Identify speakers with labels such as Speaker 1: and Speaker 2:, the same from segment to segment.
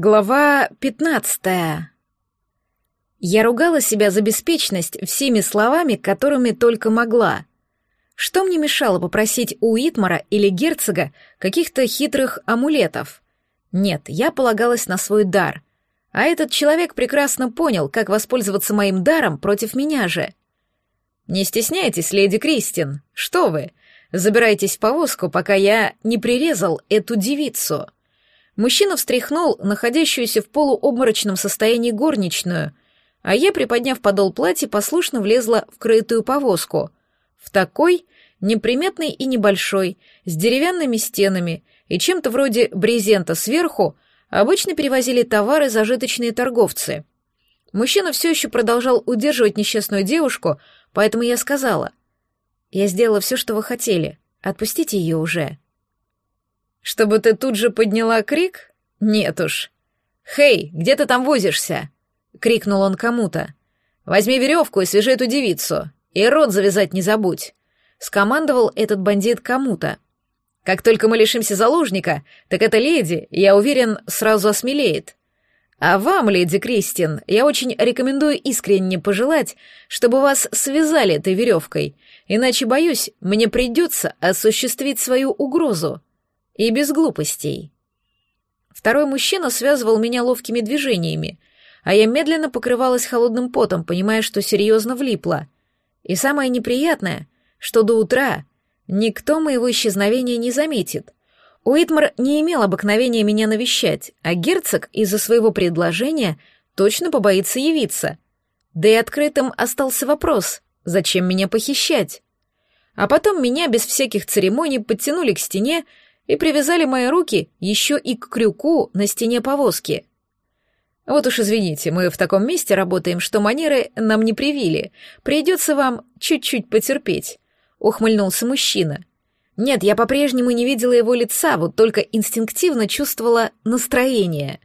Speaker 1: Глава пятнадцатая. Я ругала себя за беспечность всеми словами, которыми только могла. Что мне мешало попросить у Итмара или герцога каких-то хитрых амулетов? Нет, я полагалась на свой дар. А этот человек прекрасно понял, как воспользоваться моим даром против меня же. Не стесняйтесь, леди Кристин. Что вы? Забирайтесь в повозку, пока я не прирезал эту девицу. Мужчина встряхнул находящуюся в полуобморочном состоянии горничную, а я, приподняв подол платья, послушно влезла в крытую повозку. В такой, неприметной и небольшой, с деревянными стенами и чем-то вроде брезента сверху, обычно перевозили товары зажиточные торговцы. Мужчина все еще продолжал удерживать несчастную девушку, поэтому я сказала, «Я сделала все, что вы хотели. Отпустите ее уже». Чтобы ты тут же подняла крик? Нет уж. «Хей, где ты там возишься?» — крикнул он кому-то. «Возьми веревку и свяжи эту девицу. И рот завязать не забудь», — скомандовал этот бандит кому-то. «Как только мы лишимся заложника, так эта леди, я уверен, сразу осмелеет. А вам, леди Кристин, я очень рекомендую искренне пожелать, чтобы вас связали этой веревкой, иначе, боюсь, мне придется осуществить свою угрозу». И без глупостей. Второй мужчина связывал меня ловкими движениями, а я медленно покрывалась холодным потом, понимая, что серьезно влипла. И самое неприятное, что до утра никто моего исчезновения не заметит. Уитмар не имел обыкновения меня навещать, а герцог из-за своего предложения точно побоится явиться. Да и открытым остался вопрос, зачем меня похищать? А потом меня без всяких церемоний подтянули к стене, и привязали мои руки еще и к крюку на стене повозки. Вот уж извините, мы в таком месте работаем, что манеры нам не привили. Придется вам чуть-чуть потерпеть», — ухмыльнулся мужчина. «Нет, я по-прежнему не видела его лица, вот только инстинктивно чувствовала настроение».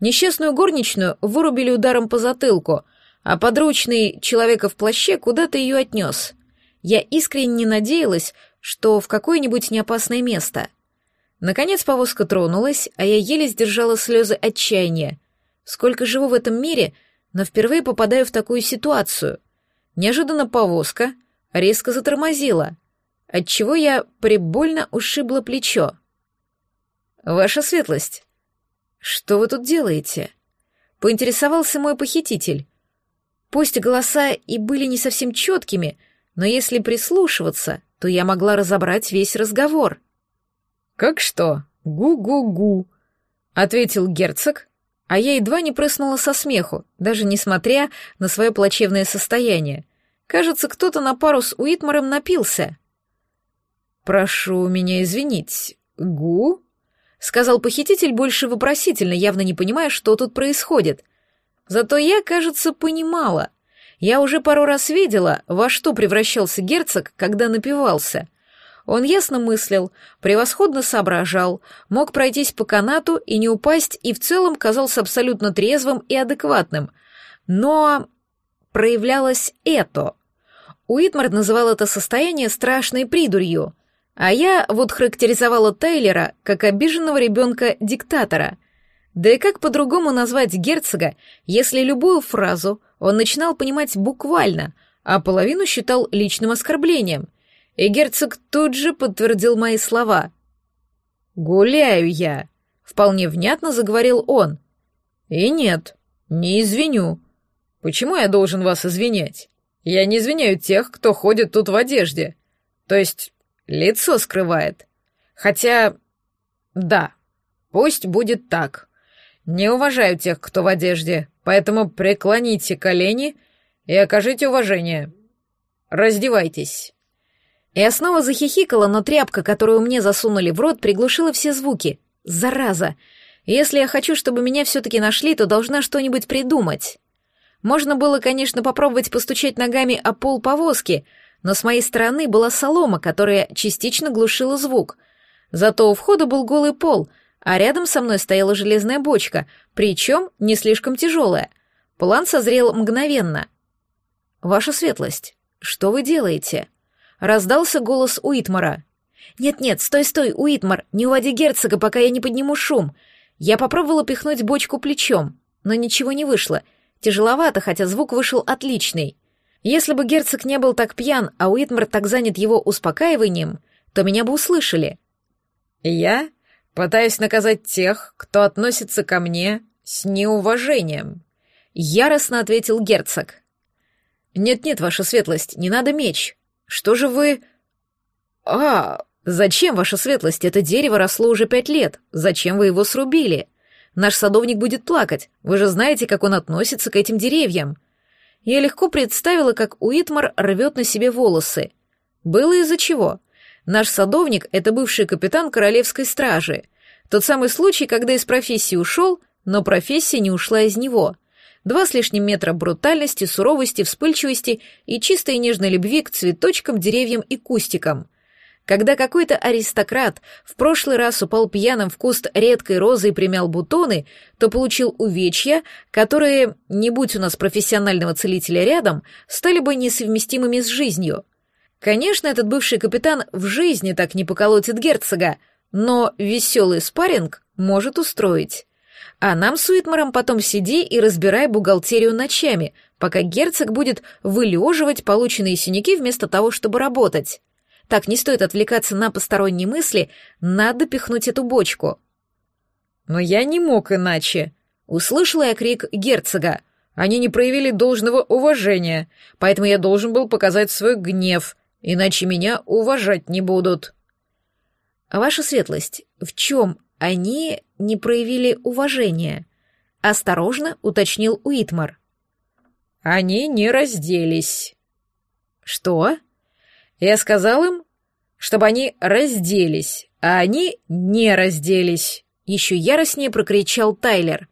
Speaker 1: Несчастную горничную вырубили ударом по затылку, а подручный человека в плаще куда-то ее отнес. Я искренне надеялась, что в какое-нибудь неопасное место — Наконец повозка тронулась, а я еле сдержала слезы отчаяния. Сколько живу в этом мире, но впервые попадаю в такую ситуацию. Неожиданно повозка резко затормозила, отчего я прибольно ушибла плечо. «Ваша светлость, что вы тут делаете?» — поинтересовался мой похититель. Пусть голоса и были не совсем четкими, но если прислушиваться, то я могла разобрать весь разговор — «Как что? Гу-гу-гу», — ответил герцог, а я едва не прыснула со смеху, даже несмотря на свое плачевное состояние. Кажется, кто-то на пару с Уитмаром напился. «Прошу меня извинить, гу?» — сказал похититель больше вопросительно, явно не понимая, что тут происходит. Зато я, кажется, понимала. Я уже пару раз видела, во что превращался герцог, когда напивался — он ясно мыслил, превосходно соображал, мог пройтись по канату и не упасть, и в целом казался абсолютно трезвым и адекватным. Но проявлялось это. Уитмар называл это состояние страшной придурью, а я вот характеризовала Тейлера как обиженного ребенка-диктатора. Да и как по-другому назвать герцога, если любую фразу он начинал понимать буквально, а половину считал личным оскорблением — и герцог тут же подтвердил мои слова. «Гуляю я», — вполне внятно заговорил он. «И нет, не извиню. Почему я должен вас извинять? Я не извиняю тех, кто ходит тут в одежде. То есть лицо скрывает. Хотя, да, пусть будет так. Не уважаю тех, кто в одежде, поэтому преклоните колени и окажите уважение. Раздевайтесь». Я снова захихикала, но тряпка, которую мне засунули в рот, приглушила все звуки. Зараза! Если я хочу, чтобы меня все-таки нашли, то должна что-нибудь придумать. Можно было, конечно, попробовать постучать ногами о пол повозки, но с моей стороны была солома, которая частично глушила звук. Зато у входа был голый пол, а рядом со мной стояла железная бочка, причем не слишком тяжелая. План созрел мгновенно. «Ваша светлость, что вы делаете?» Раздался голос Уитмара. «Нет-нет, стой-стой, Уитмар, не уводи герцога, пока я не подниму шум. Я попробовала пихнуть бочку плечом, но ничего не вышло. Тяжеловато, хотя звук вышел отличный. Если бы герцог не был так пьян, а Уитмар так занят его успокаиванием, то меня бы услышали.
Speaker 2: «Я пытаюсь наказать тех, кто относится ко мне с неуважением», — яростно ответил герцог. «Нет-нет, ваша светлость, не надо меч. Что же вы...» «А, зачем, ваша светлость, это дерево росло уже пять лет? Зачем вы его срубили? Наш садовник будет плакать, вы же знаете, как он относится к этим деревьям». Я легко представила, как Уитмар рвет на себе волосы. Было из-за чего. Наш садовник — это бывший капитан королевской стражи. Тот самый случай, когда из профессии ушел, но профессия не ушла из него — Два с лишним метра брутальности, суровости, вспыльчивости и чистой нежной любви к цветочкам, деревьям и кустикам. Когда какой-то аристократ в прошлый раз упал пьяным в куст редкой розы и примял бутоны, то получил увечья, которые, не будь у нас профессионального целителя рядом, стали бы несовместимыми с жизнью. Конечно, этот бывший капитан в жизни так не поколотит герцога, но веселый спарринг может устроить. А нам с Уитмаром потом сиди и разбирай бухгалтерию ночами, пока герцог будет вылеживать полученные синяки вместо того, чтобы работать. Так, не стоит отвлекаться на посторонние мысли, надо пихнуть эту бочку. Но я не мог иначе. Услышала я крик герцога. Они не проявили должного уважения, поэтому я должен был показать свой гнев, иначе меня уважать не будут. Ваша светлость, в чем они не проявили уважения, осторожно уточнил Уитмар. Они не разделись. Что? Я сказал им, чтобы они разделись, а они не разделись. Еще яростнее прокричал Тайлер.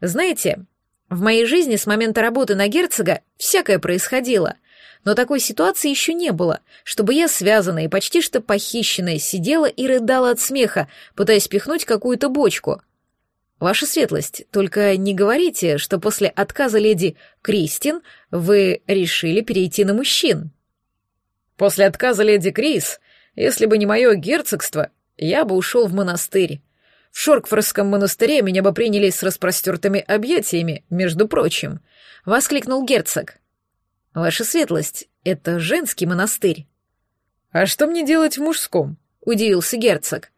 Speaker 2: Знаете, в моей жизни с момента работы на герцога всякое происходило, но такой ситуации еще не было, чтобы я связанная и почти что похищенная сидела и рыдала от смеха, пытаясь пихнуть какую-то бочку. Ваша светлость, только не говорите, что после отказа леди Кристин вы решили перейти на мужчин. После отказа леди Крис, если бы не мое герцогство, я бы ушел в монастырь. В Шоркфорском монастыре меня бы приняли с распростертыми объятиями, между прочим, — воскликнул герцог. «Ваша светлость, это женский монастырь». «А что мне делать в мужском?» — удивился герцог.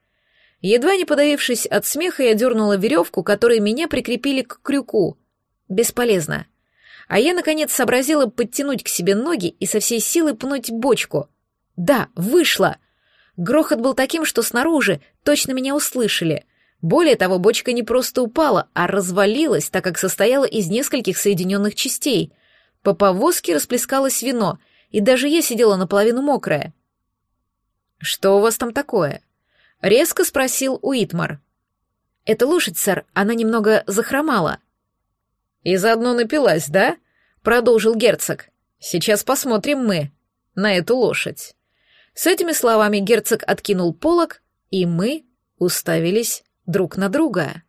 Speaker 2: Едва не подавившись от смеха, я дернула веревку, которой меня прикрепили к крюку. Бесполезно. А я, наконец, сообразила подтянуть к себе ноги и со всей силы пнуть бочку. Да, вышло! Грохот был таким, что снаружи точно меня услышали. Более того, бочка не просто упала, а развалилась, так как состояла из нескольких соединенных частей. По повозке расплескалось вино, и даже я сидела наполовину мокрая. «Что у вас там такое?» — резко спросил Уитмар. «Это лошадь, сэр, она немного захромала». «И заодно напилась, да?» — продолжил герцог. «Сейчас посмотрим мы на эту лошадь». С этими словами герцог откинул полог, и мы уставились друг на друга.